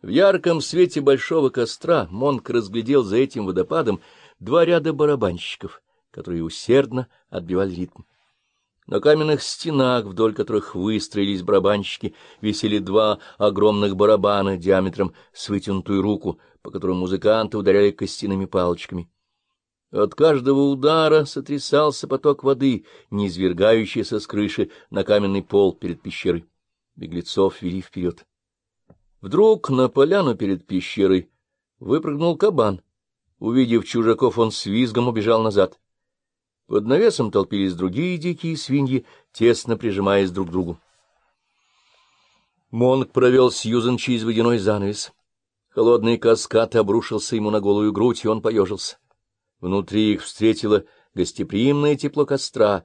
В ярком свете большого костра Монк разглядел за этим водопадом два ряда барабанщиков, которые усердно отбивали ритм. На каменных стенах, вдоль которых выстроились барабанщики, висели два огромных барабана диаметром с вытянутую руку, по которым музыканты ударяли костяными палочками. От каждого удара сотрясался поток воды, неизвергающийся с крыши на каменный пол перед пещерой. Беглецов вели вперед. Вдруг на поляну перед пещерой выпрыгнул кабан. Увидев чужаков, он с визгом убежал назад. Под навесом толпились другие дикие свиньи, тесно прижимаясь друг к другу. Монг провел Сьюзен через водяной занавес. Холодный каскад обрушился ему на голую грудь, и он поежился. Внутри их встретило гостеприимное тепло костра,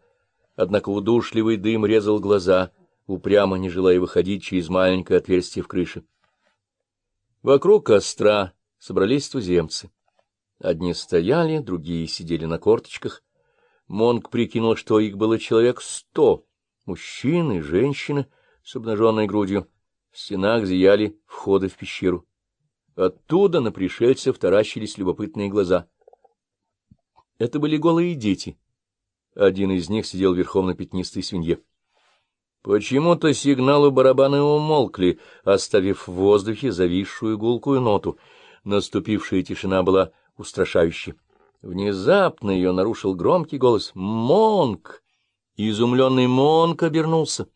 однако удушливый дым резал глаза, упрямо не желая выходить через маленькое отверстие в крыше. Вокруг костра собрались туземцы. Одни стояли, другие сидели на корточках. Монг прикинул, что их было человек сто, мужчины, женщины с обнаженной грудью. В стенах зияли входы в пещеру. Оттуда на пришельцев таращились любопытные глаза. Это были голые дети. Один из них сидел верхом на пятнистой свинье. Почему-то сигналы барабаны умолкли, оставив в воздухе зависшую гулкую ноту. Наступившая тишина была устрашающей. Внезапно ее нарушил громкий голос «Монк!». Изумленный Монк обернулся.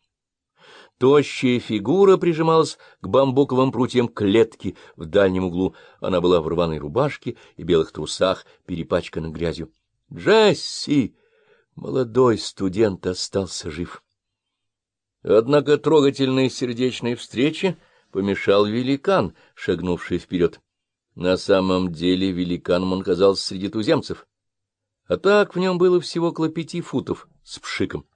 Тощая фигура прижималась к бамбуковым прутьям клетки в дальнем углу. Она была в рваной рубашке и белых трусах, перепачканной грязью. «Джесси!» Молодой студент остался жив. Однако трогательной сердечной встрече помешал великан, шагнувший вперед. На самом деле великаном он казался среди туземцев, а так в нем было всего около пяти футов с пшиком.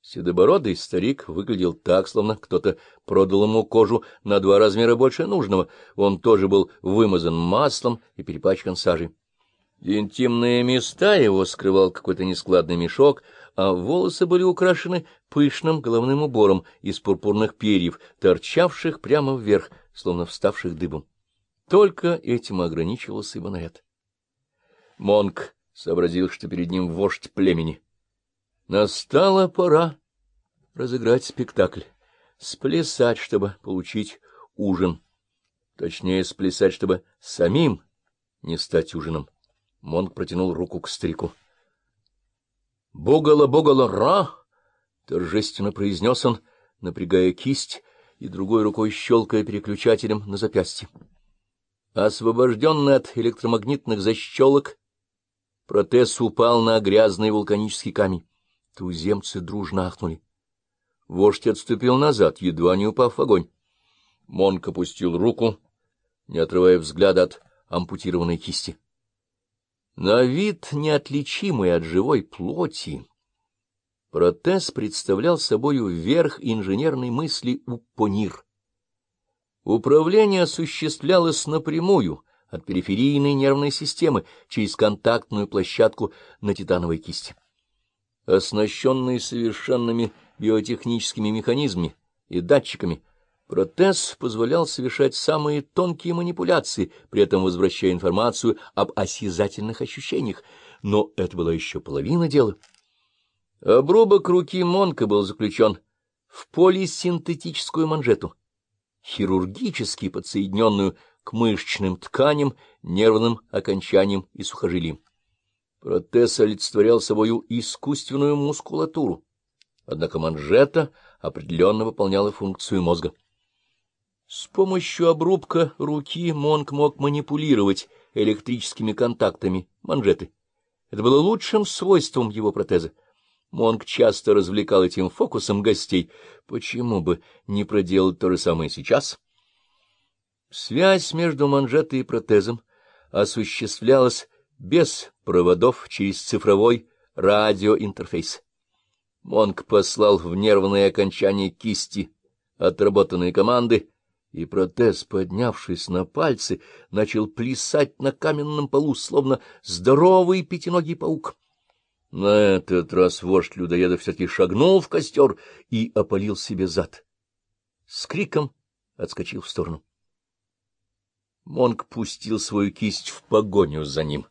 Седобородый старик выглядел так, словно кто-то продал ему кожу на два размера больше нужного. Он тоже был вымазан маслом и перепачкан сажей. Интимные места его скрывал какой-то нескладный мешок, а волосы были украшены пышным головным убором из пурпурных перьев, торчавших прямо вверх, словно вставших дыбом. Только этим ограничивался его наряд. Монк сообразил, что перед ним вождь племени. Настала пора разыграть спектакль, сплясать, чтобы получить ужин. Точнее, сплясать, чтобы самим не стать ужином. Монк протянул руку к старику. «Бугала-бугала-ра!» — торжественно произнес он, напрягая кисть и другой рукой щелкая переключателем на запястье. Освобожденный от электромагнитных защелок, протез упал на грязный вулканический камень. Туземцы дружно ахнули. Вождь отступил назад, едва не упав в огонь. Монк опустил руку, не отрывая взгляда от ампутированной кисти. На вид неотличимый от живой плоти, протез представлял собою верх инженерной мысли Упонир. Управление осуществлялось напрямую от периферийной нервной системы через контактную площадку на титановой кисти. Оснащенный совершенными биотехническими механизмами и датчиками, Протез позволял совершать самые тонкие манипуляции, при этом возвращая информацию об осязательных ощущениях, но это была еще половина дела. Обрубок руки Монка был заключен в полисинтетическую манжету, хирургически подсоединенную к мышечным тканям, нервным окончаниям и сухожилиям. Протез олицетворял собою искусственную мускулатуру, однако манжета определенно выполняла функцию мозга. С помощью обрубка руки Монк мог манипулировать электрическими контактами манжеты. Это было лучшим свойством его протеза. Монк часто развлекал этим фокусом гостей. Почему бы не проделать то же самое сейчас? Связь между манжетой и протезом осуществлялась без проводов через цифровой радиоинтерфейс. Монк послал в нервные окончания кисти отработанные команды, и протез, поднявшись на пальцы, начал плясать на каменном полу, словно здоровый пятиногий паук. На этот раз вождь людоеда все-таки шагнул в костер и опалил себе зад. С криком отскочил в сторону. Монк пустил свою кисть в погоню за ним.